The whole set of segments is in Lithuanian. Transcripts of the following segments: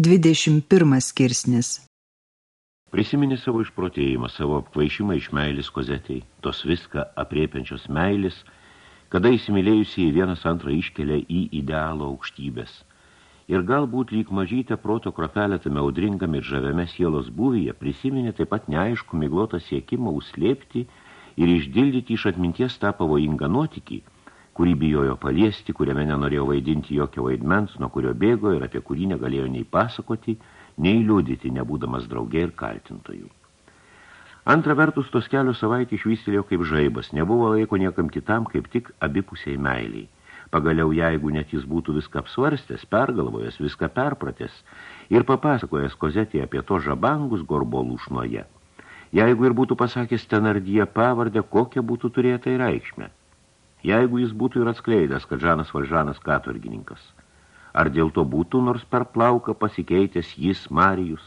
21 skirsnis Prisimeni savo išprotėjimą, savo apkvaišimą iš meilės kozetei, tos viską apriepiančios meilės, kada įsimylėjusiai vienas antrą iškelia į idealo aukštybės. Ir galbūt lyg mažytę proto kropelę tame audringame ir žaviame sielos būvyje prisiminė taip pat neaišku miglotą siekimą užslėpti ir išdildyti iš atminties tą pavojingą nuotikį, kurį bijojo paliesti, kuriame nenorėjo vaidinti jokio vaidmens, nuo kurio bėgo ir apie kurį negalėjo nei pasakoti, nei liūdyti, nebūdamas draugė ir kaltintojų. Antra vertus, tos kelios savaitį išvystelėjo kaip žaibas, nebuvo laiko niekam kitam, kaip tik abipusiai meiliai. Pagaliau, jeigu net jis būtų viską apsvarstęs, pergalvojęs, viską perpratęs ir papasakojęs kozetį apie to žabangus gorbolų šnoje. Jeigu ir būtų pasakęs tenardyje pavardę, kokią būtų turėta ir reikšmę jeigu jis būtų ir atskleidęs, kad Žanas Valžanas katorgininkas. Ar dėl to būtų nors per plauką pasikeitęs jis Marijus,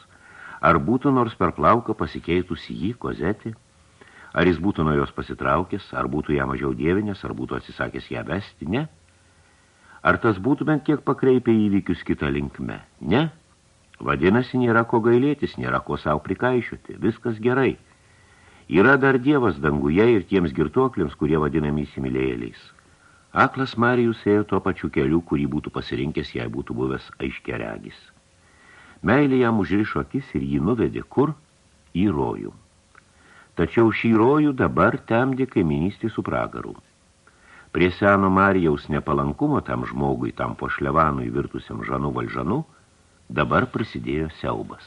ar būtų nors per plauką pasikeitus jį kozetį, ar jis būtų nuo jos pasitraukęs, ar būtų ją mažiau dievinės, ar būtų atsisakęs ją vesti, ne? Ar tas būtų bent kiek pakreipę įvykius kitą linkme? Ne? Vadinasi, nėra ko gailėtis, nėra ko savo prikaišiuoti, viskas gerai – Yra dar dievas danguje ir tiems girtuokliams, kurie vadinami įsimylėjėliais. Aklas Marijus ėjo tuo pačiu keliu, kurį būtų pasirinkęs, jei būtų buvęs aiškiaregis. Meilė jam užrišo akis ir jį nuvedė kur? Į rojų. Tačiau šį rojų dabar temdė kaiminystį su pragaru. Prie seno Marijaus nepalankumo tam žmogui, tam pošlevanui virtusiam žanu valžanu, dabar prisidėjo siaubas.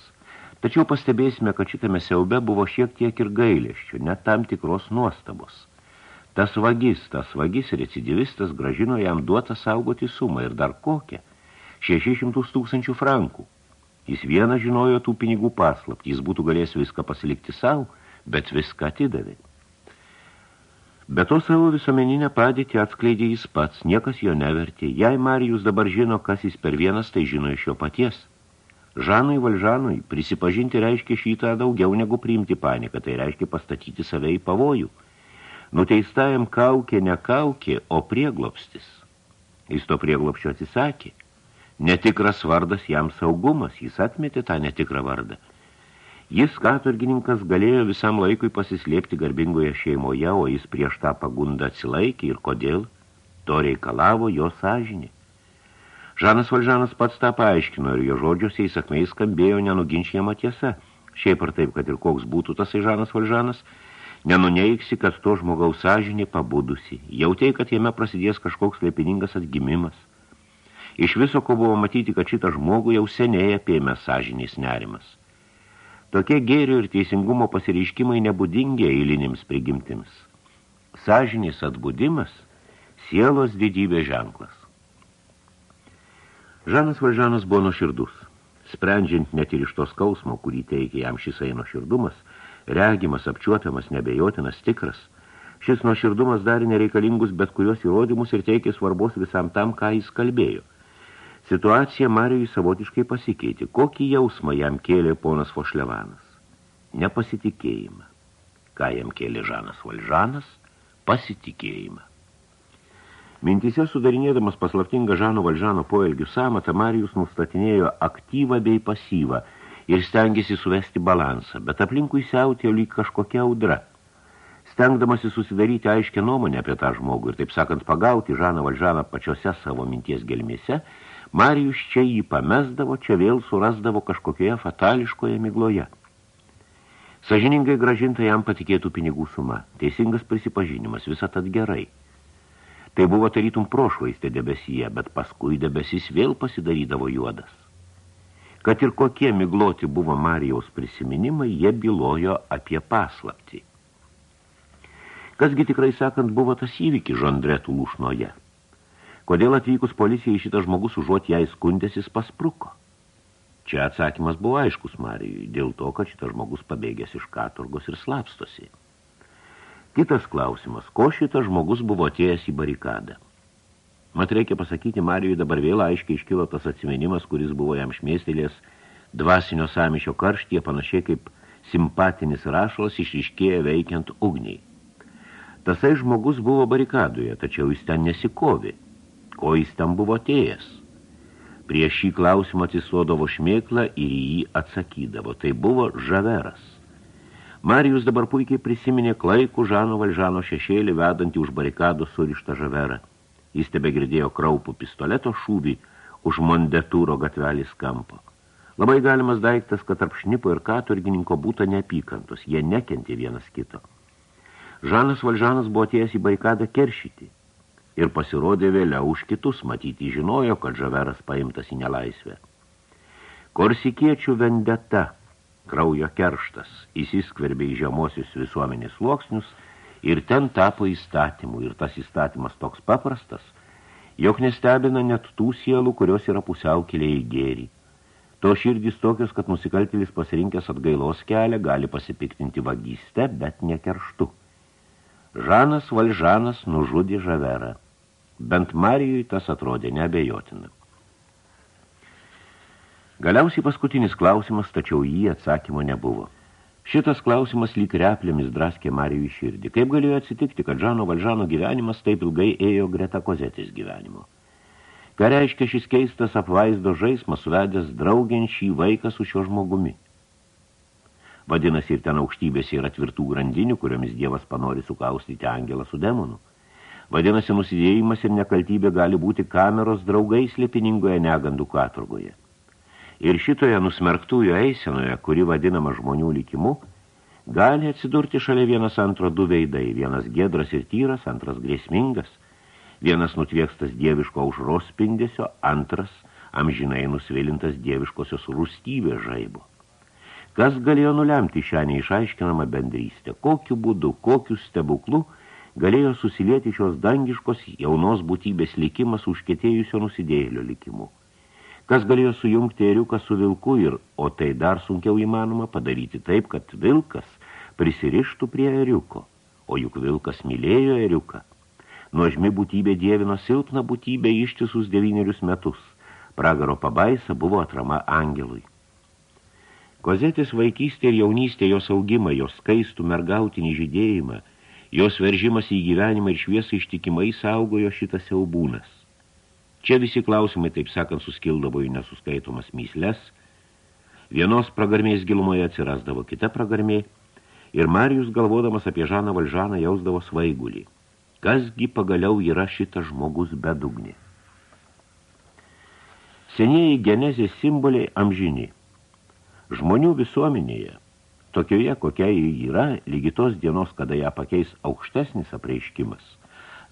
Tačiau pastebėsime, kad šitame siaube buvo šiek tiek ir gailėščių, net tam tikros nuostabos. Tas vagis, tas vagis recidivistas gražino jam duotą saugoti sumą ir dar kokią – 600 tūkstančių frankų. Jis vieną žinojo tų pinigų paslaptį, jis būtų galės viską pasilikti savo, bet viską atidavė. Be to savo visuomeninę padėtį atskleidė jis pats, niekas jo nevertė. Jei Marijus dabar žino, kas jis per vienas, tai žino iš jo paties – Žanui Valžanui prisipažinti reiškia šitą daugiau negu priimti paniką, tai reiškia pastatyti save į pavojų. Nuteistajam kaukė ne kaukė, o prieglopstis. Jis to prieglopščio atsisakė. Netikras vardas jam saugumas, jis atmetė tą netikrą vardą. Jis, katurgininkas, galėjo visam laikui pasislėpti garbingoje šeimoje, o jis prieš tą pagundą atsilaikė ir kodėl? To reikalavo jo sąžinė. Žanas Valžanas pats tą paaiškino ir jo žodžiuose įsakmei skambėjo nenuginčiama tiesa. Šiaip ar taip, kad ir koks būtų tasai Žanas Valžanas, nenuneiksi, kad to žmogaus sąžinė pabudusi. Jautėjai, kad jame prasidės kažkoks leipiningas atgimimas. Iš viso, ko buvo matyti, kad šitą žmogų jau seniai apėmė sąžinės nerimas. Tokie gėrio ir teisingumo pasireiškimai nebūdingi eilinims prigimtims. Sąžinės atbudimas – sielos didybė ženklas. Žanas Valžanas buvo nuoširdus. Sprendžiant net ir iš to skausmo, kurį teikia jam šis eino širdumas, regimas, apčiuopiamas, nebejotinas, tikras, šis nuoširdumas darė nereikalingus bet kurios įrodymus ir teikė svarbos visam tam, ką jis kalbėjo. Situacija Marijui savotiškai pasikeitė. Kokį jausmą jam kėlė ponas Fošlevanas? Nepasitikėjimą. Ką jam kėlė Žanas Valžanas? Pasitikėjimą. Mintise sudarinėdamas paslaptingą Žano Valžano poelgių samatą, Marijus nustatinėjo aktyvą bei pasyvą ir stengėsi suvesti balansą, bet aplinkui siautėjo lyg kažkokia audra. Stengdamasi susidaryti aiškę nuomonę apie tą žmogų ir, taip sakant, pagauti Žaną Valžaną pačiose savo minties gelmėse, Marijus čia jį pamesdavo, čia vėl surasdavo kažkokioje fatališkoje migloje. Sažiningai gražinta jam patikėtų pinigų suma, teisingas prisipažinimas, visą tad gerai – Tai buvo tarytum prošvaistė debesyje, bet paskui debesys vėl pasidarydavo juodas. Kad ir kokie migloti buvo Marijaus prisiminimai, jie bylojo apie paslaptį. Kasgi tikrai sakant buvo tas įvykis žondretų lūšnoje? Kodėl atvykus policijai šitas žmogus užuot jai skundėsis paspruko? Čia atsakymas buvo aiškus Marijui, dėl to, kad šitas žmogus pabėgęs iš katurgos ir slapstosi. Kitas klausimas, ko šitas žmogus buvo atėjęs į barikadą? Mat reikia pasakyti, Marijui dabar vėl aiškiai iškilo tas atsimenimas, kuris buvo jam šmėstelės dvasinio samišio karštyje, panašiai kaip simpatinis rašalas išriškėja veikiant ugniai. Tasai žmogus buvo barikadoje, tačiau jis ten nesikovi. Ko jis ten buvo atėjęs? Prieš šį klausimą atsisodavo šmėklą ir jį atsakydavo. Tai buvo žaveras. Marijus dabar puikiai prisiminė klaikų Žano Valžano šešėlį vedantį už barikadų surištą žaverą. Jis tebe girdėjo kraupų pistoleto šūvį už Mondetūro gatvelis kampo. Labai galimas daiktas, kad tarp šnipo ir katurgininko būtų neapykantos, jie nekentė vienas kito. Žanas Valžanas buvo atėjęs į barikadą keršyti ir pasirodė vėliau už kitus, matyti žinojo, kad žaveras paimtas į nelaisvę. Korsikiečių vendeta, kraujo kerštas, įsiskverbė į žemosius visuomenės sluoksnius ir ten tapo įstatymu, ir tas įstatymas toks paprastas, jog nestebina net tų sielų, kurios yra pusiaukėlė į gėrį. To širdys tokios, kad nusikaltėlis pasirinkęs atgailos kelią gali pasipiktinti vagyste, bet ne kerštu. Žanas Valžanas nužudė žaverą. Bent Marijui tas atrodė nebejotina. Galiausiai paskutinis klausimas, tačiau jį atsakymo nebuvo. Šitas klausimas lyg replėmis draskė Marijui širdį. Kaip galėjo atsitikti, kad Žano Valžano gyvenimas taip ilgai ėjo greta kozetės gyvenimo? Ką reiškia šis keistas apvaizdo žaismas suvedęs draugiant šį vaiką su šio žmogumi? Vadinasi, ir ten aukštybėse yra tvirtų grandinių, kuriomis Dievas panori sukaustyti angelą su demonu. Vadinasi, nusidėjimas ir nekaltybė gali būti kameros draugai slėpiningoje negandų katurgoje. Ir šitoje nusmerktųjų eisenoje, kuri vadinama žmonių likimu, gali atsidurti šalia vienas antro du veidai, vienas gedras ir tyras, antras grėsmingas, vienas nutviekstas dieviško aušros spindesio, antras amžinai nusvėlintas dieviškosios rūstybės žaibo. Kas galėjo nulemti šią neišaiškinamą bendrystę? Kokiu būdu, kokiu stebuklu – galėjo susilieti šios dangiškos jaunos būtybės likimas užkėtėjusio nusidėjėlio likimu. Kas galėjo sujungti eriuką su vilku ir, o tai dar sunkiau įmanoma, padaryti taip, kad vilkas prisirištų prie eriuko, o juk vilkas mylėjo eriuką. Nuožmi būtybė dievino silpną būtybę ištisus devynerius metus. Pragaro pabaisa buvo atrama angelui. Kozetės vaikystė ir jaunystė jos augimą, jos skaistų mergautinį žydėjimą – Jos veržimas į gyvenimą ir šviesą ištikimai saugojo šitas siaubūnas. Čia visi klausimai, taip sakant, suskildavo į nesuskaitomas myslės. Vienos pragarmės gilumoje atsirasdavo kita pragarmė ir Marijus, galvodamas apie Žaną Valžaną, jausdavo svaigulį. Kasgi pagaliau yra šitas žmogus bedugnė? Senieji genezės simboliai amžini. Žmonių visuomenėje tokioje, kokia jį yra, lygi tos dienos, kada ją pakeis aukštesnis apreiškimas.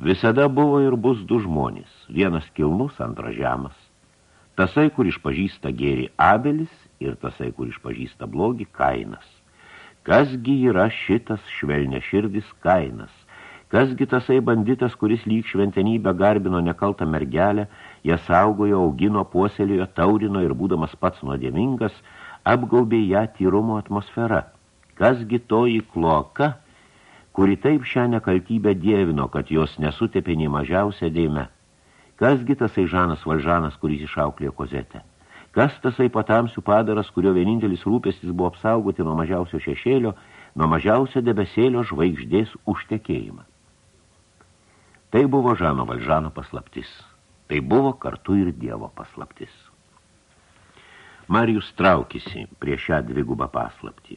Visada buvo ir bus du žmonės, vienas kilnus, antras žemas. Tasai, kur išpažįsta gėrį abelis ir tasai, kur išpažįsta blogį kainas. Kasgi yra šitas švelnė širdis kainas? Kasgi tasai banditas, kuris lyg šventenybę garbino nekaltą mergelę, ją saugojo, augino, puoselėjo, taurino ir būdamas pats nuodėmingas, apgaubė ją tyrumo atmosfera. Kasgi toji kloka, kuri taip šią nekaltybę dievino, kad jos nesutepė nei mažiausia dėme? Kasgi tasai Žanas Valžanas, kuris išauklėjo kozetę? Kas tasai patamsių padaras, kurio vienintelis rūpestis buvo apsaugoti nuo mažiausio šešėlio, nuo mažiausio debesėlio žvaigždės užtekėjimą? Tai buvo Žano Valžano paslaptis. Tai buvo kartu ir Dievo paslaptis. Marijus traukėsi prie šią dvigubą paslaptį.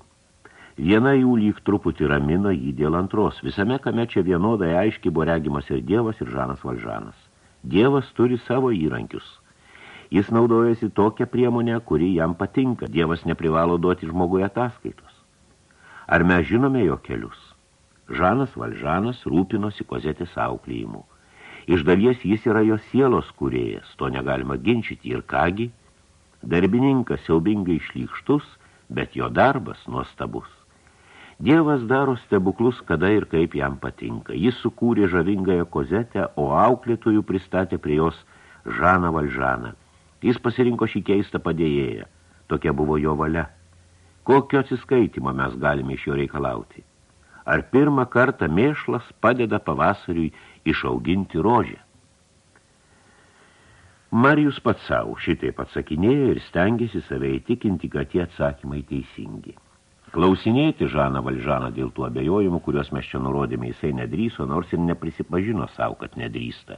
Viena jų lyg truputį ramino jį dėl antros. Visame kame čia vienodai aiškiai buvo regimas ir Dievas, ir Žanas Valžanas. Dievas turi savo įrankius. Jis naudojasi tokią priemonę, kuri jam patinka. Dievas neprivalo duoti žmogui ataskaitos. Ar mes žinome jo kelius? Žanas Valžanas rūpinosi kozetės auklėjimu. Iš dalies jis yra jo sielos kūrėjas, to negalima ginčyti ir kągi – Darbininkas siaubingai šlykštus, bet jo darbas nuostabus. Dievas daro stebuklus, kada ir kaip jam patinka. Jis sukūrė žavingąją kozetę, o auklėtojų pristatė prie jos Žaną Valžaną. Jis pasirinko šį keistą padėjėją. Tokia buvo jo valia. Kokio atsiskaitimo mes galime iš jo reikalauti? Ar pirmą kartą mėšlas padeda pavasariui išauginti rožę? Marijus pats savo šitaip atsakinėjo ir stengiasi save įtikinti, kad tie atsakymai teisingi. Klausinėti Žaną Valžaną dėl tų abejojimų, kuriuos mes čia nurodėme, jisai nedryso, nors ir neprisipažino savo, kad nedrįsta.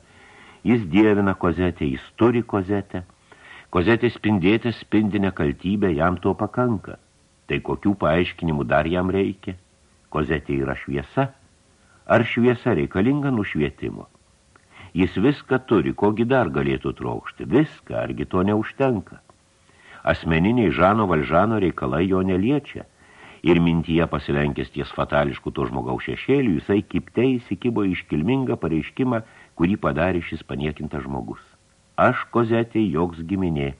Jis dievina kozetę, jis turi kozetę. Kozetė spindėtė spindi nekaltybę, jam to pakanka. Tai kokių paaiškinimų dar jam reikia? Kozetė yra šviesa? Ar šviesa reikalinga nušvietimo? Jis viską turi, kogi dar galėtų traukšti. Viską, argi to neužtenka. Asmeniniai Žano Valžano reikalai jo neliečia. Ir mintyje pasilenkęs ties fatališkų to žmogaus šešėlių, jisai kiptei įsikibo iškilmingą pareiškimą, kurį padarė šis paniekintas žmogus. Aš kozetė joks giminė.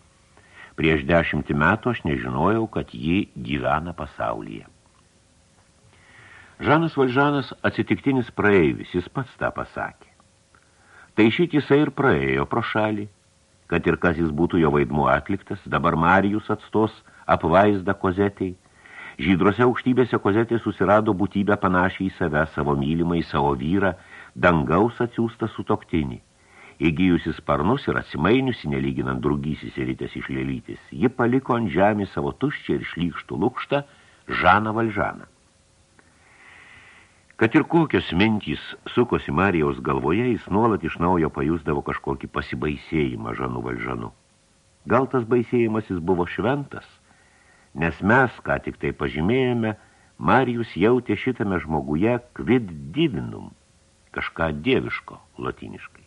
Prieš dešimtį metų aš nežinojau, kad ji gyvena pasaulyje. Žanas Valžanas atsitiktinis praeivis, jis pats tą pasakė. Tai šit jisai ir praėjo pro šalį, kad ir kas jis būtų jo vaidmuo atliktas, dabar Marijus atstos apvaizdą kozetei. Žydrose aukštybėse kozetė susirado būtybę panašiai į save, savo mylimą, į savo vyrą, dangaus atsiųstą su toktinį. Įgyjusi sparnus ir atsimainiusi, nelyginant drugysis ir rytės iš lėlytis, ji paliko ant žemės savo tuščią ir šlykštų lukštą Žaną Valžaną. Kad ir kokios mintys sukosi Marijaus galvoje, jis nuolat iš naujo pajusdavo kažkokį pasibaisėjimą žanų valžanų. Gal tas baisėjimas jis buvo šventas, nes mes, ką tik tai pažymėjome, Marijus jautė šitame žmoguje quid divinum, kažką dieviško latiniškai.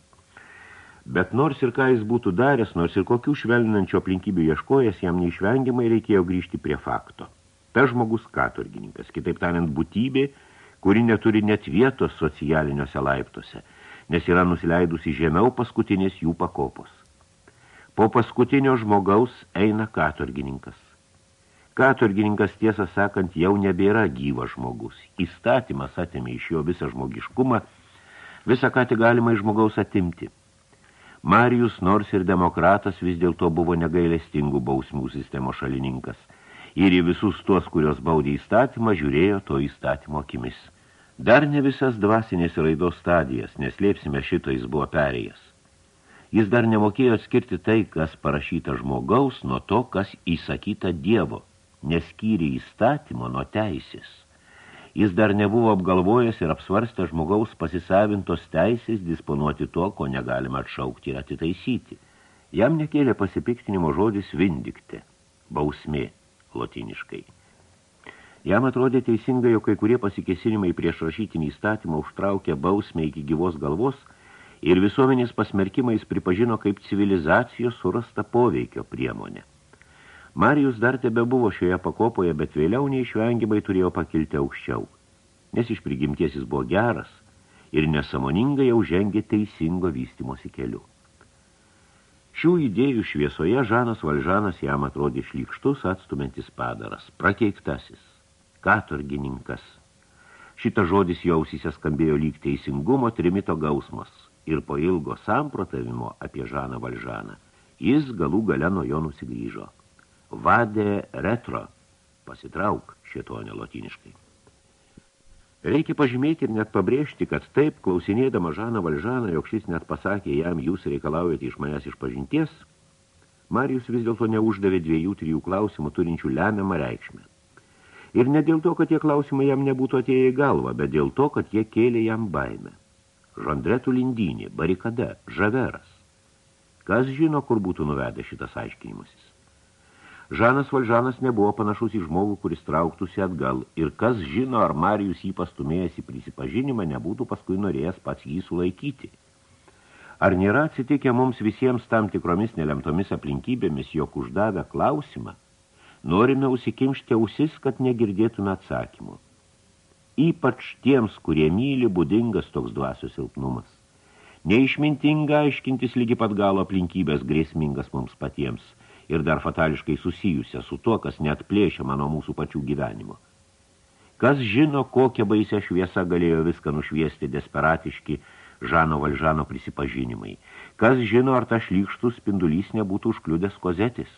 Bet nors ir ką jis būtų daręs, nors ir kokių švelninančio aplinkybių ieškojęs, jam neišvengiamai reikėjo grįžti prie fakto. Ta žmogus katurgininkas, kitaip tariant, būtybė – kuri neturi net vietos socialiniuose laiptuose, nes yra nusileidusi žemiau paskutinės jų pakopos. Po paskutinio žmogaus eina katorgininkas. Katorgininkas, tiesą sakant, jau nebėra gyvas žmogus. Įstatymas atėmė iš jo visą žmogiškumą, visą ką tik galima iš žmogaus atimti. Marijus, nors ir demokratas, vis dėlto buvo negailestingų bausmių sistemos šalininkas – ir į visus tuos, kurios baudė įstatymą, žiūrėjo to įstatymo akimis. Dar ne visas dvasinės raidos stadijas, neslėpsime šito jis buvo perėjęs. Jis dar nemokėjo atskirti tai, kas parašyta žmogaus, nuo to, kas įsakyta Dievo, neskyri įstatymo nuo teisės. Jis dar nebuvo apgalvojęs ir apsvarstę žmogaus pasisavintos teisės disponuoti to, ko negalima atšaukti ir atitaisyti. Jam nekėlė pasipiktinimo žodis vindikte, bausmė lotiniškai. Jam atrodė teisinga, jog kai kurie pasikesinimai prieš rašytinį įstatymą užtraukė bausmę iki gyvos galvos ir visuomenės pasmerkimais pripažino kaip civilizacijos surasta poveikio priemonė. Marijus dar tebe buvo šioje pakopoje, bet vėliau neišvengiamai turėjo pakilti aukščiau, nes iš prigimties jis buvo geras ir nesamoningai jau žengė teisingo vystimosi keliu. Šių idėjų šviesoje Žanas Valžanas jam atrodė šlykštus atstumentis padaras, prakeiktasis, katurgininkas. Šita žodis jausysė skambėjo lyg teisingumo trimito gausmas ir po ilgo samprotavimo apie Žaną Valžaną jis galų gale nuo jo nusigrįžo. Vadė retro, pasitrauk šietonė lotiniškai. Reikia pažymėti ir net pabrėžti, kad taip, klausinėdama Žaną Valžaną, jog šis net pasakė jam, jūs reikalaujate iš manęs iš pažinties, Marijus vis dėlto neuždavė dviejų, trijų klausimų turinčių lemiamą reikšmę. Ir ne dėl to, kad tie klausimai jam nebūtų atėję į galvą, bet dėl to, kad jie kėlė jam baimę. Žandretų lindynė, barikada, žaveras. Kas žino, kur būtų nuvedę šitas aiškinimasis? Žanas Valžanas nebuvo panašus į žmogų, kuris trauktųsi atgal, ir kas žino, ar Marijus jį pastumėjęs į prisipažinimą nebūtų paskui norėjęs pats jį sulaikyti. Ar nėra atsitikę mums visiems tam tikromis nelemtomis aplinkybėmis, jog uždavę klausimą, norime užsikimšti ausis, kad negirdėtume atsakymų. Ypač tiems, kurie myli, būdingas toks dvasios silpnumas. Neišmintinga aiškintis lygi pat galo aplinkybės grėsmingas mums patiems – ir dar fatališkai susijusią su tuo, kas net plėšia mano mūsų pačių gyvenimo. Kas žino, kokią baisę šviesą galėjo viską nušviesti desperatiški Žano Valžano prisipažinimai. Kas žino, ar ta šlykštus spindulys nebūtų užkliudęs kozetis.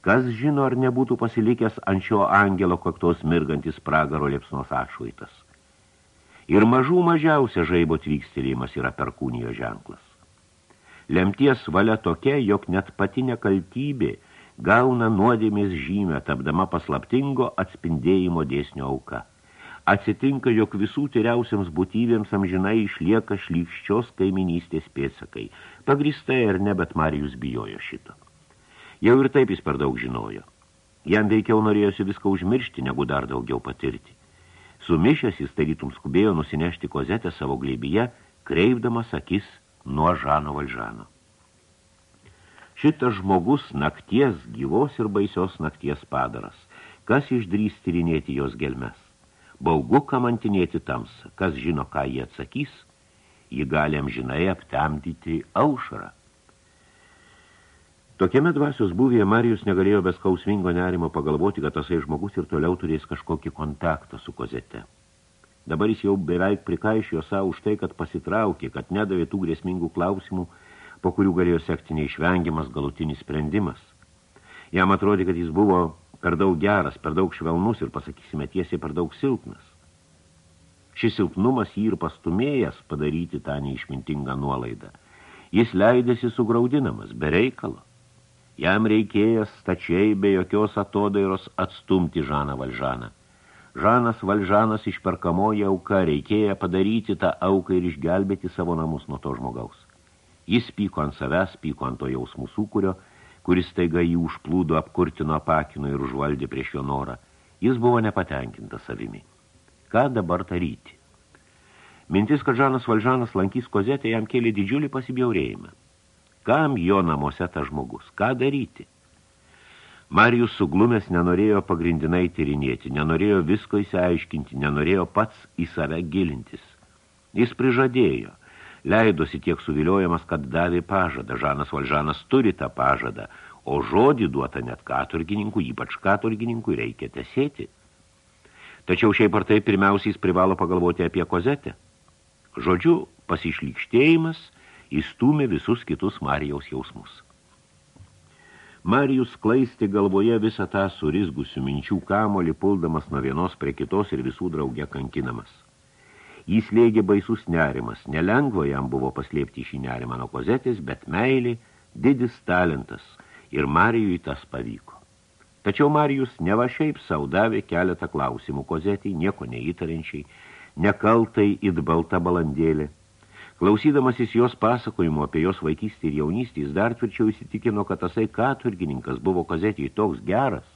Kas žino, ar nebūtų pasilikęs ant šio angelo kaktos mirgantis pragaro liepsnos atšvaitas. Ir mažų mažiausia žaibo tvykstelėjimas yra perkūnijo ženklas. Lemties valia tokia, jog net pati nekaltybė gauna nuodėmės žymę, tapdama paslaptingo atspindėjimo dėsnio auka. Atsitinka, jog visų tyriausiams būtybėms amžinai išlieka šlykščios kaiminystės pėsakai. Pagristai ar ne, bet Marijus bijojo šito. Jau ir taip jis per daug žinojo. Jam veikiau norėjosi viską užmiršti, negu dar daugiau patirti. Sumišęs jis tarytum skubėjo nusinešti kozetę savo gleibyje, kreipdamas akis nuo Žano Valžano. Šitas žmogus nakties, gyvos ir baisios nakties padaras. Kas išdrys tyrinėti jos gelmes? Baugu kamantinėti tamsą. Kas žino, ką jie atsakys? Ji gali amžinai aptemdyti aušarą. Tokiame dvasios buvėje Marijus negalėjo be skausmingo nerimo pagalvoti, kad tasai žmogus ir toliau turės kažkokį kontaktą su kozete. Dabar jis jau beveik prikaišėjo savo už tai, kad pasitraukė, kad nedavė tų grėsmingų klausimų, po kurių galėjo sekti neišvengiamas galutinis sprendimas. Jam atrodė, kad jis buvo per daug geras, per daug švelnus ir, pasakysime tiesiai, per daug silpnas. Šis silpnumas jį ir pastumėjęs padaryti tą neišmintingą nuolaidą. Jis leidėsi sugraudinamas, be reikalo. Jam reikėjęs stačiai be jokios atodairos atstumti Žaną Valžaną. Žanas Valžanas išperkamoji auka reikėjo padaryti tą auką ir išgelbėti savo namus nuo to žmogaus. Jis pyko ant savęs, pyko ant to jausmų sūkurio, kuris taiga jį užplūdo, apkurtino, apakino ir užvaldė prieš jo norą. Jis buvo nepatenkintas savimi. Ką dabar daryti? Mintis, kad Žanas Valžanas lankys kozetę, jam kėlė didžiulį pasibjaurėjimą. Kam jo namuose ta žmogus? Ką daryti? Marijus suglumės nenorėjo pagrindinai tyrinėti, nenorėjo visko įsiaiškinti, nenorėjo pats į save gilintis. Jis prižadėjo – leidosi tiek suviliojamas, kad davė pažadą. Žanas Valžanas turi tą pažadą, o žodį duota net katurgininkų, ypač katurgininkų, reikia tesėti. Tačiau šiaip ar tai pirmiausiai jis privalo pagalvoti apie kozetę. Žodžiu, pasišlykštėjimas įstūmė visus kitus Marijaus jausmus. Marijus klaisti galvoje visą tą surizgusių minčių kamolį, puldamas nuo vienos prie kitos ir visų drauge kankinamas. Jis lėgė baisus nerimas, nelengvo jam buvo paslėpti šį nerimą nuo kozetės, bet meilė didis talentas ir Marijui tas pavyko. Tačiau Marijus neva šiaip saudavė keletą klausimų kozetį, nieko neįtarinčiai, nekaltai it balta balandėlė. Klausydamasis jos pasakojimo apie jos vaikystį ir jaunystį, jis dar tvirčiau įsitikino, kad tasai katurgininkas buvo kozetijai toks geras,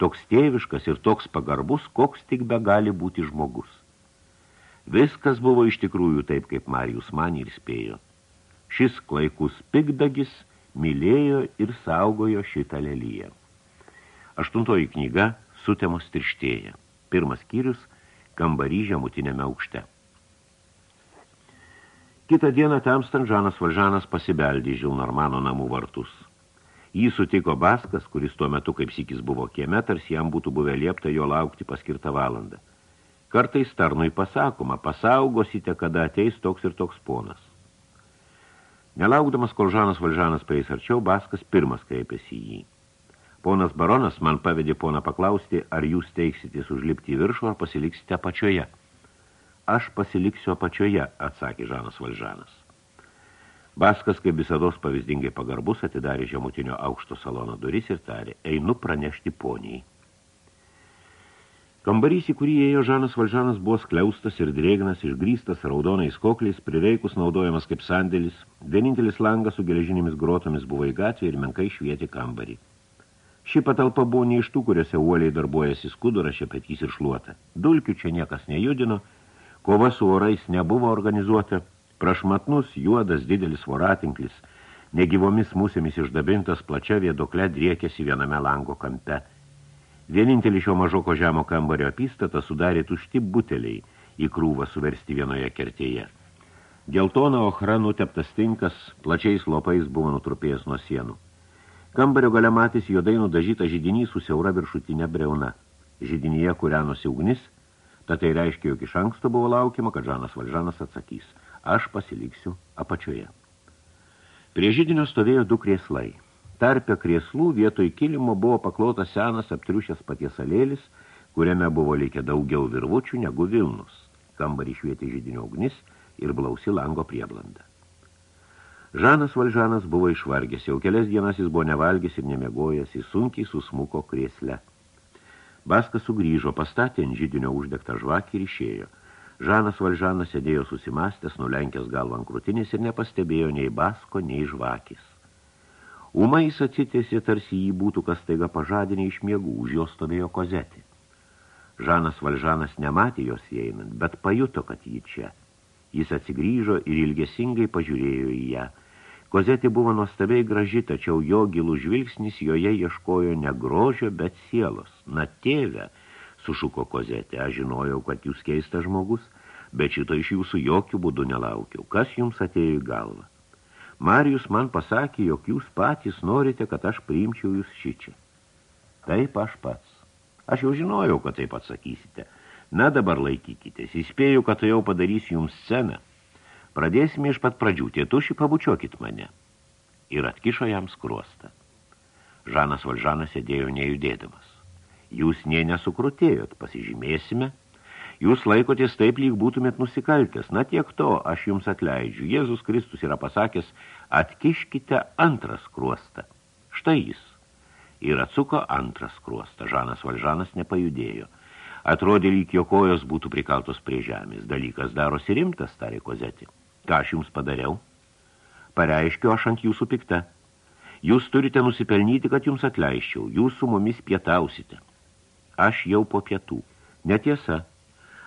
toks tėviškas ir toks pagarbus, koks tik be gali būti žmogus. Viskas buvo iš tikrųjų taip, kaip Marijus man ir spėjo. Šis klaikus pikdagis mylėjo ir saugojo šitą lelyje. Aštuntoji knyga Sutemos tirštėja. Pirmas skyrius – kambarį žemutinėme aukšte. Kitą dieną temstant Žanas Valžanas pasibeldė Žilnormano namų vartus. Jį sutiko Baskas, kuris tuo metu, kaip sikis buvo kieme, tarsi jam būtų buvę liepta jo laukti paskirtą valandą. Kartais tarnui pasakoma, pasaugosite, kada ateis toks ir toks ponas. Nelaukdamas, kol Žanas Valžanas prieis arčiau, Baskas pirmas kreipėsi į jį. Ponas baronas man pavedė poną paklausti, ar jūs teiksitės užlipti į viršų, ar pasiliksite apačioje. Aš pasiliksiu apačioje, atsakė Žanas Valžanas. Baskas, kaip visados pavyzdingai pagarbus, atidarė žemutinio aukšto salono duris ir tarė, einu pranešti poniai. Kambarys, į kurį ėjo Žanas Valžanas, buvo skliaustas ir drėgnas, išgrystas raudonais kokliais, prireikus naudojamas kaip sandėlis. Vienintelis langas su geležinėmis grotomis buvo į gatvę ir menkai švieti kambarį. Ši patalpa buvo ne iš tų, kuriuose uoliai darbuojasi skudura, šepetys ir šluota. Dulkių čia niekas nejudino, kova su orais nebuvo organizuota, prašmatnus, juodas, didelis voratinklis, negyvomis musėmis išdabintas plačia viedokle driekėsi viename lango kampe – Vienintelį šio mažoko žemo kambario apystatą sudarė tušti buteliai į krūvą suversti vienoje kertėje. Geltona ochra nuteptas tinkas plačiais lopais buvo nutrupėjęs nuo sienų. Kambario gale matys juodai nudažyta žydinys su siaura viršutinė breuna. Židinyje kūrenosi ugnis, tad tai reiškia, jog iš anksto buvo laukiama, kad Žanas Valžanas atsakys. Aš pasiliksiu apačioje. Prie žydinio stovėjo du krėslai – Tarpė krieslų vietoj kilimo buvo paklotas senas aptriušęs patiesalėlis, kuriame buvo likę daugiau virvučių negu vilnus. Kambarį švietė žydinio ugnis ir blausi lango prieblanda. Žanas Valžanas buvo išvargęs, jau kelias dienas jis buvo nevalgęs ir nemiegojęs, jis sunkiai susmuko kriesle. Baskas sugrįžo, pastatė ant žydinio uždegtą žvakį ir išėjo. Žanas Valžanas sėdėjo susimastęs, nulenkęs galvą ant krūtinės ir nepastebėjo nei Basko, nei žvakis. Umais atsitėsi, tarsi jį būtų kas taiga pažadinė iš miegų, už jo stovėjo kozetė. Žanas Valžanas nematė jos įeinant, bet pajuto, kad jį čia. Jis atsigrįžo ir ilgesingai pažiūrėjo į ją. Kozetė buvo nuostabiai graži, tačiau jo gilų žvilgsnis joje ieškojo ne grožio, bet sielos. Na, tėve, sušuko Kozetė, aš žinojau, kad jūs keistas žmogus, bet šito iš jūsų jokių būdų nelaukiau. Kas jums atėjo į galvą? Marijus man pasakė, jog jūs patys norite, kad aš priimčiau jūs šičia. Taip aš pats. Aš jau žinojau, kad taip atsakysite. Na dabar laikykitės. Įspėju, kad tai jau padarysiu jums sceną. Pradėsime iš pat pradžių. Tėtuši, pabučiuokit mane. Ir atkišo jam skruostą. Žanas Valžanas sėdėjo nejudėdamas. Jūs nė nesukrutėjot, pasižymėsime – Jūs laikotės taip, lyg būtumėt nusikaltęs. Na tiek to, aš jums atleidžiu. Jėzus Kristus yra pasakęs, atkiškite antrą skruostą. Štai jis. Ir atsuko antrą skruostą. Žanas Valžanas nepajudėjo. Atrodė, lyg jo kojos būtų prikaltos prie žemės. Dalykas darosi rimtas, tarė Kozetį. Ką aš jums padariau? Pareiškiu aš ant jūsų pikta. Jūs turite nusipelnyti, kad jums atleiščiau. Jūs su mumis pietausite. Aš jau po pietų. Netiesa.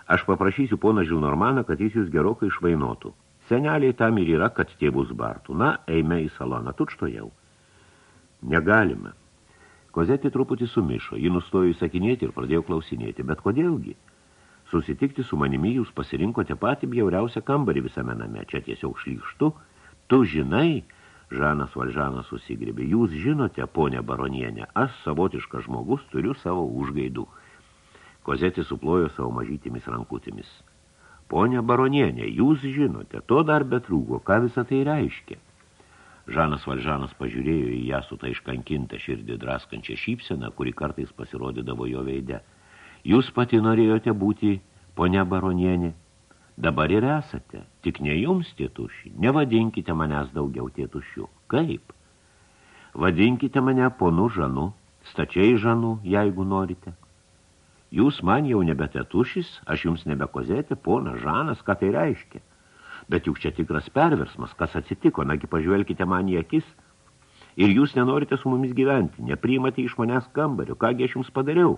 Aš paprašysiu poną Žilnormaną, kad jis jūs gerokai išvainuotų. Seneliai tam ir yra, kad tėvus bartų. Na, eime į saloną, tučto jau. Negalime. Kozetė truputį sumišo, ji nustojo įsakinėti ir pradėjo klausinėti. Bet kodėlgi? Susitikti su manimi jūs pasirinkote patį bjauriausią kambarį visame name. Čia tiesiog šlykštu. Tu žinai, Žanas Valžanas susigribė. Jūs žinote, ponė baronienė, aš savotiškas žmogus turiu savo užgaidų. Kozetė suplojo savo mažytėmis rankutėmis. Pone baronienė, jūs žinote, to dar betrūgo, ką visą tai reiškia. Žanas Valžanas pažiūrėjo į ją su tą iškankintą širdį draskančią šypseną, kuri kartais pasirodydavo jo veide. Jūs pati norėjote būti ponia baronienė. Dabar ir esate, tik ne jums tėtuši, nevadinkite manęs daugiau tėtušių. Kaip? Vadinkite mane ponu Žanu, stačiai Žanu, jeigu norite. Jūs man jau nebetetušis, aš jums nebekozėti, pona Žanas, ką tai reiškia. Bet juk čia tikras perversmas, kas atsitiko, nagi pažvelkite man į akis. Ir jūs nenorite su mumis gyventi, nepriimate iš manęs kambario, kągi aš jums padariau.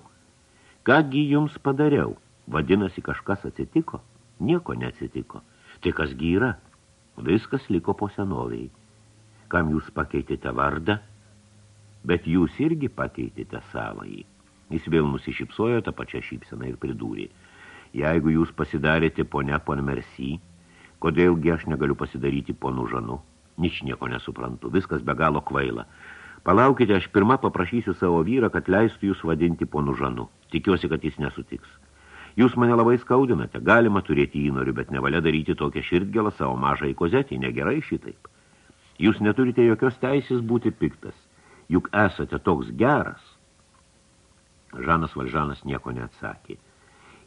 Kągi jums padariau, vadinasi, kažkas atsitiko, nieko neatsitiko. Tai kasgi yra, viskas liko po senoviai. Kam jūs pakeitėte vardą, bet jūs irgi pakeitėte savąjį. Jis vėl nusišypsojo tą pačią šypseną ir pridūrė. Jeigu jūs pasidarėte ponia pon Mercy, kodėlgi aš negaliu pasidaryti ponu Žanu? Nič nieko nesuprantu, viskas be galo kvaila. Palaukite, aš pirmą paprašysiu savo vyrą, kad leistų jūs vadinti ponu Žanu. Tikiuosi, kad jis nesutiks. Jūs mane labai skaudinate, galima turėti įnorių, bet nevalia daryti tokią širdgelą savo mažą į kozetį, negerai šitaip. Jūs neturite jokios teisės būti piktas, juk esate toks geras. Žanas Valžanas nieko neatsakė.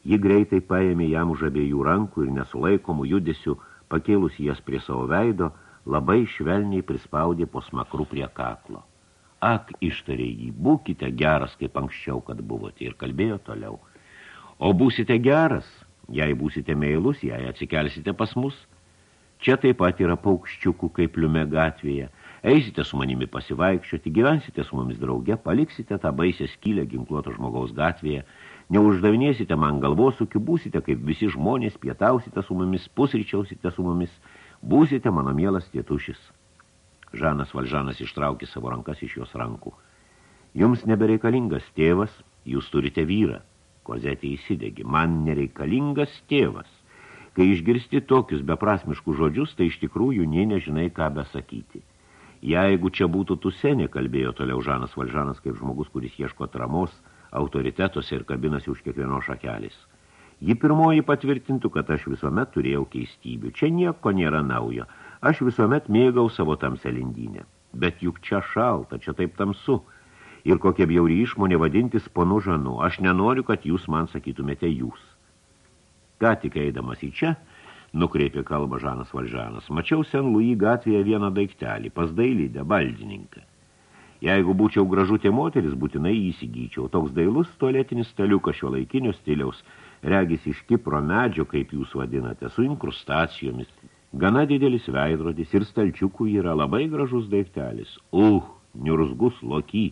Ji greitai paėmė jam už abiejų rankų ir nesulaikomų judesių, pakėlus jas prie savo veido, labai švelniai prispaudė po smakru prie kaklo. Ak, ištarė jį, būkite geras, kaip anksčiau, kad buvote, ir kalbėjo toliau. O būsite geras, jei būsite meilus, jei atsikelsite pas mus. Čia taip pat yra paukščiukų, kaip liume gatvėje – Eisite su manimi pasivaikščioti, gyvensite su mumis drauge, paliksite tą baisę skylę ginkluoto žmogaus gatvėje, neuždavinėsite man galvosukių, būsite kaip visi žmonės, pietausite su mumis, pusryčiausite su mumis, būsite mano mielas tėtušis. Žanas Valžanas ištraukė savo rankas iš jos rankų. Jums nebereikalingas tėvas, jūs turite vyrą. Kozetė įsidegi, man nereikalingas tėvas. Kai išgirsti tokius beprasmiškus žodžius, tai iš tikrųjų nie nežinai, ką besakyti. Jeigu čia būtų tusenė, kalbėjo toliau Žanas Valžanas, kaip žmogus, kuris ieško atramos, autoritetuose ir kabinasi už kiekvieno šakelis. Ji pirmoji patvirtintų, kad aš visuomet turėjau keistybių. Čia nieko nėra naujo. Aš visuomet mėgau savo tamsę lindynę. Bet juk čia šalta, čia taip tamsu. Ir kokia bjauri išmonė vadintis ponu Žanu. Aš nenoriu, kad jūs man sakytumėte jūs. Ką tik eidamas į čia, nukreipė kalbą Žanas Valžanas. Mačiau Sen Lui gatvėje vieną daiktelį, pas dailydę baldininką. Jeigu būčiau gražutė moteris, būtinai įsigyčiau. Toks dailus tualetinis staliukas šio laikinio stiliaus, regis iš Kipro medžio, kaip jūs vadinate, su inkrustacijomis. Gana didelis veidrodis ir stalčiukų yra labai gražus daiktelis. Uh, niurzgus loky,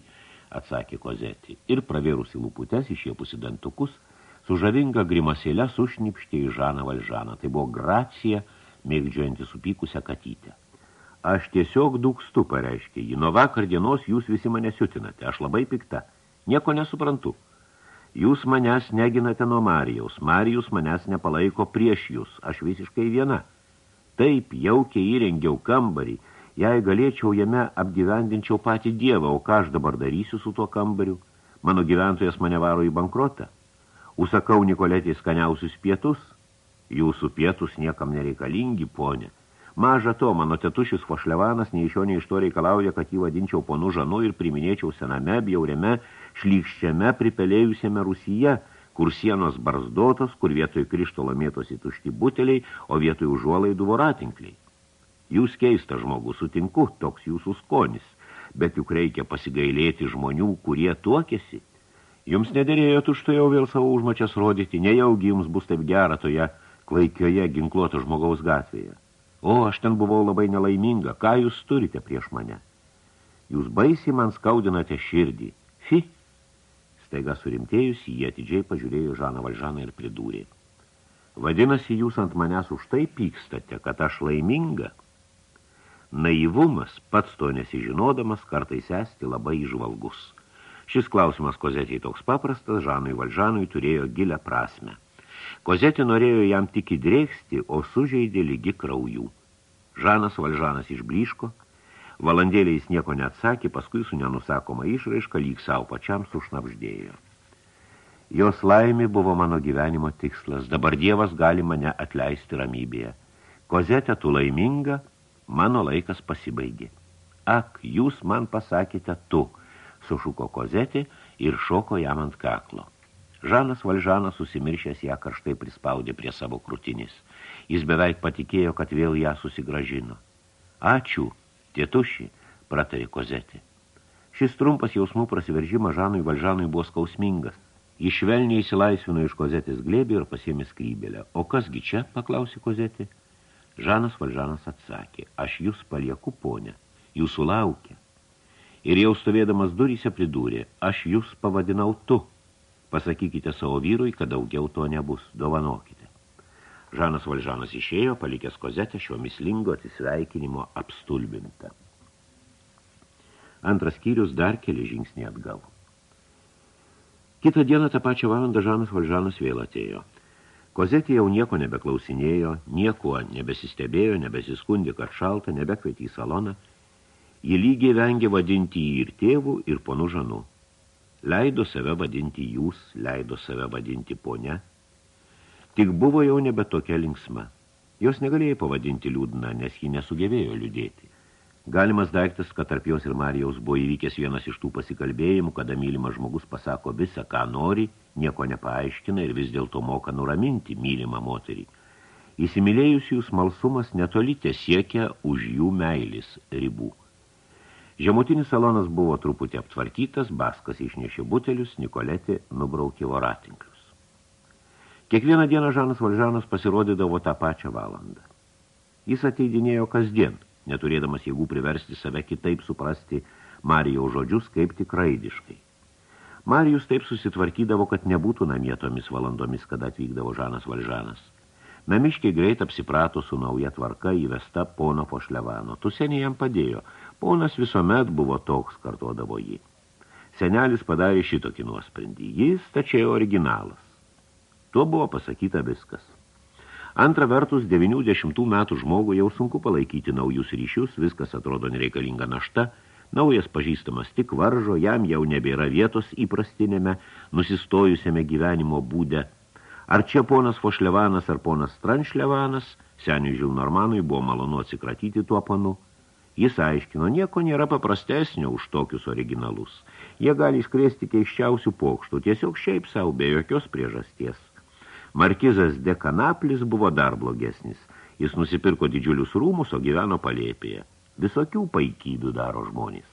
atsakė Kozetė. Ir pravėrusi lūputes, išėpusi dantukus, su žavinga grimasėle sušnipštė į Žaną Valžaną. Tai buvo gracija, mėgdžiuojanti supykusią katytę. Aš tiesiog dūkstu, pareiškė jį. Nuo vakar dienos jūs visi mane siutinate. Aš labai pikta. Nieko nesuprantu. Jūs manęs neginate nuo Marijaus. Marijus manęs nepalaiko prieš jūs. Aš visiškai viena. Taip jaukiai įrengiau kambarį. Jei galėčiau jame apgyvendinčiau patį dievą, o ką aš dabar darysiu su tuo kambariu? Mano gyventojas mane varo į bankrotą. Užsakau Nikoletį skaniausius pietus. Jūsų pietus niekam nereikalingi, ponė. Maža to, mano tetušis Fošlevanas nei iš jo nei iš to reikalauja, kad jį vadinčiau ponu Žanu ir priminėčiau sename, bjauriame, šlykščiame, pripelėjusiame Rusyje, kur sienos barzdotos, kur vietoj krištolo mėtosi tušti buteliai, o vietoj užuolaidų voratinkliai. Jūs keistas žmogus, sutinku, toks jūsų skonis, bet juk reikia pasigailėti žmonių, kurie tuokėsi. Jums nederėjo tuštojau vėl savo užmačias rodyti, nejaugi jums bus taip gera toje klaikioje ginkluoto žmogaus gatvėje. O, aš ten buvau labai nelaiminga. Ką jūs turite prieš mane? Jūs baisiai man skaudinate širdį. Fi! Staiga surimtėjus, jie atidžiai pažiūrėjo Žaną Valžaną ir pridūrė. Vadinasi, jūs ant manęs už tai pykstate, kad aš laiminga. Naivumas, pats to nesižinodamas, kartais esti labai išvalgus. Šis klausimas kozetiai toks paprastas, Žanui Valžanui turėjo gilę prasme. Kozetė norėjo jam tik įdrėksti, o sužeidė lygi kraujų. Žanas Valžanas išbliško, valandėlė jis nieko neatsakė, paskui su nenusakoma išraiška lyg savo pačiam sušnapždėjo. Jos laimė buvo mano gyvenimo tikslas, dabar Dievas gali mane atleisti ramybėje. Kozetė, tu laiminga, mano laikas pasibaigė. Ak, jūs man pasakėte tu, sušuko Kozetė ir šoko jam ant kaklo. Žanas Valžanas susimiršęs ją karštai prispaudė prie savo krūtinis. Jis beveik patikėjo, kad vėl ją susigražino. Ačiū, tėtuši, pratarė kozetė. Šis trumpas jausmų prasiveržimas Žanui Valžanui buvo skausmingas. Jis švelniai įsilaisvino iš kozetės glėbį ir pasėmė skrybelę. O kasgi čia, paklausė kozetė. Žanas Valžanas atsakė, aš jūs palieku, ponė, jūsų laukia. Ir jau stovėdamas duryse pridūrė, aš jūs pavadinau tu. Pasakykite savo vyrui, kad daugiau to nebus. Dovanokite. Žanas Valžanas išėjo, palikęs kozetę šio mislingo atsisveikinimo apstulbinta. Antras skyrius dar keli žingsnį atgal. Kitą dieną tą pačią valandą Žanas Valžanas vėl atėjo. Kozetė jau nieko nebeklausinėjo, niekuo nebesistebėjo, nebesiskundė, kad šalta, nebekvietė į saloną. Ji lygiai vengė vadinti jį ir tėvų, ir ponų žanų leido save vadinti jūs, leido save vadinti ponia. Tik buvo jau nebe tokia linksma. Jos negalėjo pavadinti liūdna, nes ji nesugebėjo liūdėti. Galimas daiktas, kad tarp jos ir Marijaus buvo įvykęs vienas iš tų pasikalbėjimų, kada mylimas žmogus pasako visą, ką nori, nieko nepaaiškina ir vis dėlto moka nuraminti mylimą moterį. Įsimylėjusių smalsumas netoli siekia už jų meilis ribų. Žemutinis salonas buvo truputį aptvarkytas, Baskas išnešė butelius, Nikoletė nubraukė voratinklius. Kiekvieną dieną Žanas Valžanas pasirodydavo tą pačią valandą. Jis ateidinėjo kasdien, neturėdamas jėgų priversti save kitaip suprasti Marijaus žodžius kaip tik raidiškai. Marijus taip susitvarkydavo, kad nebūtų namie tomis valandomis, kada atvykdavo Žanas Valžanas. Namiškiai greit apsiprato su nauja tvarka įvesta pono Pošlevano. Tu seniai jam padėjo – Ponas visuomet buvo toks, kartodavo jį. Senelis padarė šitokį nuosprendį. Jis tačiai originalas. Tuo buvo pasakyta viskas. Antra vertus, 90 metų žmogų jau sunku palaikyti naujus ryšius, viskas atrodo nereikalinga našta, naujas pažįstamas tik varžo, jam jau nebėra vietos įprastinėme, nusistojusiame gyvenimo būde. Ar čia ponas Fošlevanas ar ponas Tranšlevanas, seniui Žilnormanui buvo malonu atsikratyti tuo panu, Jis aiškino, nieko nėra paprastesnio už tokius originalus. Jie gali iškrėsti keiščiausių pokštų, tiesiog šiaip savo be jokios priežasties. Markizas de Kanaplis buvo dar blogesnis. Jis nusipirko didžiulius rūmus, o gyveno palėpėje. Visokių paikybių daro žmonės.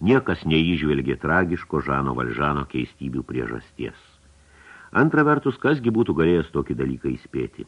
Niekas neįžvelgė tragiško Žano Valžano keistybių priežasties. Antra vertus, kasgi būtų galėjęs tokį dalyką įspėti.